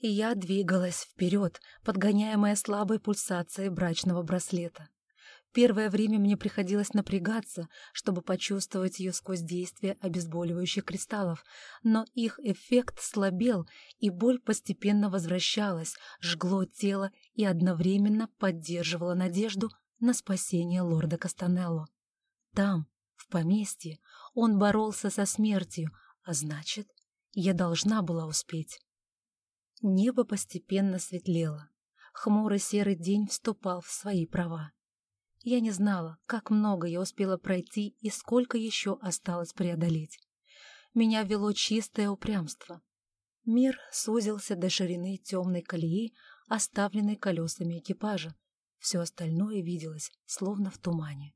И я двигалась вперед, подгоняемая слабой пульсацией брачного браслета. Первое время мне приходилось напрягаться, чтобы почувствовать ее сквозь действие обезболивающих кристаллов, но их эффект слабел, и боль постепенно возвращалась, жгло тело и одновременно поддерживала надежду на спасение лорда Кастанелло. Там, в поместье, он боролся со смертью, а значит, я должна была успеть. Небо постепенно светлело. Хмурый серый день вступал в свои права. Я не знала, как много я успела пройти и сколько еще осталось преодолеть. Меня вело чистое упрямство. Мир сузился до ширины темной колеи, оставленной колесами экипажа. Все остальное виделось, словно в тумане.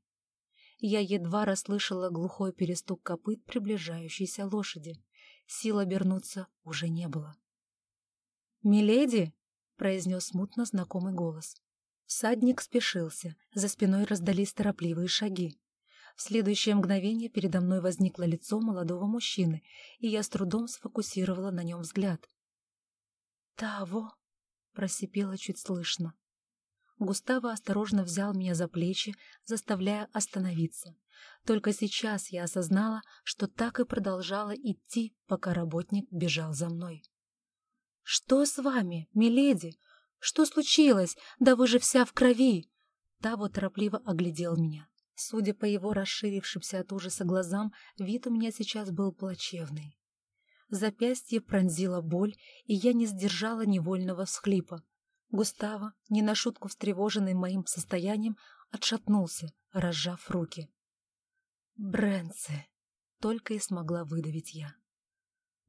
Я едва расслышала глухой перестук копыт приближающейся лошади. Сил обернуться уже не было. «Миледи!» — произнес смутно знакомый голос. Всадник спешился, за спиной раздались торопливые шаги. В следующее мгновение передо мной возникло лицо молодого мужчины, и я с трудом сфокусировала на нем взгляд. «Того!» — просипела чуть слышно. Густаво осторожно взял меня за плечи, заставляя остановиться. Только сейчас я осознала, что так и продолжала идти, пока работник бежал за мной. «Что с вами, миледи? Что случилось? Да вы же вся в крови!» Таво торопливо оглядел меня. Судя по его расширившимся от ужаса глазам, вид у меня сейчас был плачевный. Запястье пронзила боль, и я не сдержала невольного всхлипа. Густаво, не на шутку встревоженный моим состоянием, отшатнулся, разжав руки. «Брэнце!» — только и смогла выдавить я.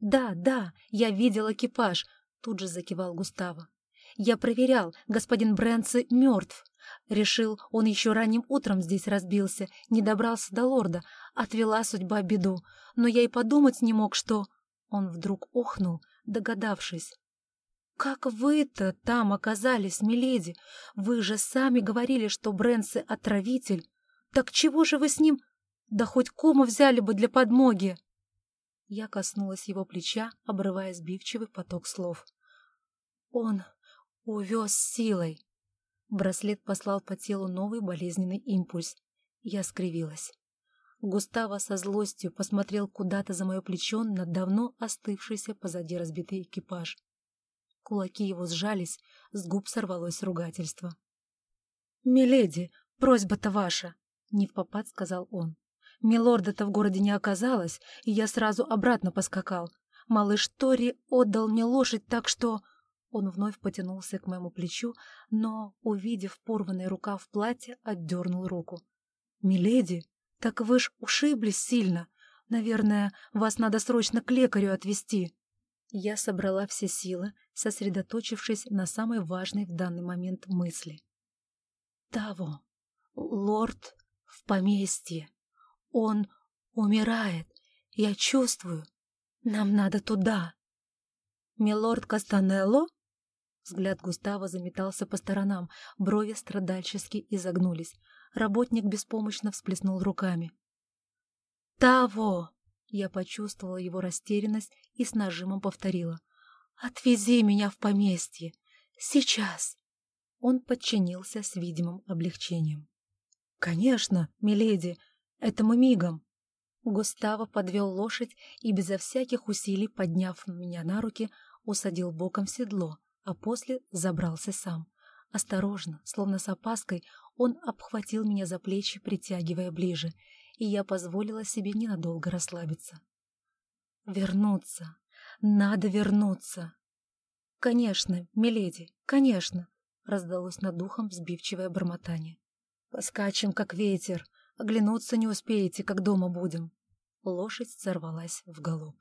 «Да, да, я видел экипаж!» — тут же закивал Густаво. «Я проверял, господин Брэнце мертв. Решил, он еще ранним утром здесь разбился, не добрался до лорда, отвела судьба беду. Но я и подумать не мог, что...» Он вдруг охнул, догадавшись. «Как вы-то там оказались, миледи? Вы же сами говорили, что Брэнсе — отравитель. Так чего же вы с ним да хоть кому взяли бы для подмоги!» Я коснулась его плеча, обрывая сбивчивый поток слов. «Он увез силой!» Браслет послал по телу новый болезненный импульс. Я скривилась. Густаво со злостью посмотрел куда-то за мое плечо на давно остывшийся позади разбитый экипаж. Кулаки его сжались, с губ сорвалось ругательство. «Миледи, просьба-то ваша!» — не в попад сказал он. Милорда-то в городе не оказалось, и я сразу обратно поскакал. Малыш Тори отдал мне лошадь, так что... Он вновь потянулся к моему плечу, но, увидев порванный рукав платья, отдернул руку. «Миледи, так вы ж ушиблись сильно. Наверное, вас надо срочно к лекарю отвезти». Я собрала все силы, сосредоточившись на самой важной в данный момент мысли. «Того, лорд в поместье». Он умирает. Я чувствую. Нам надо туда. Милорд Кастанелло? Взгляд Густава заметался по сторонам, брови страдальчески изогнулись. Работник беспомощно всплеснул руками. «Того!» Я почувствовала его растерянность и с нажимом повторила. «Отвези меня в поместье! Сейчас!» Он подчинился с видимым облегчением. «Конечно, миледи!» Этому мигом. Густаво подвел лошадь и безо всяких усилий, подняв меня на руки, усадил боком в седло, а после забрался сам. Осторожно, словно с опаской, он обхватил меня за плечи, притягивая ближе, и я позволила себе ненадолго расслабиться. «Вернуться! Надо вернуться!» «Конечно, миледи, конечно!» — раздалось над духом сбивчивое бормотание. «Поскачем, как ветер, Оглянуться не успеете, как дома будем. Лошадь сорвалась в галоп.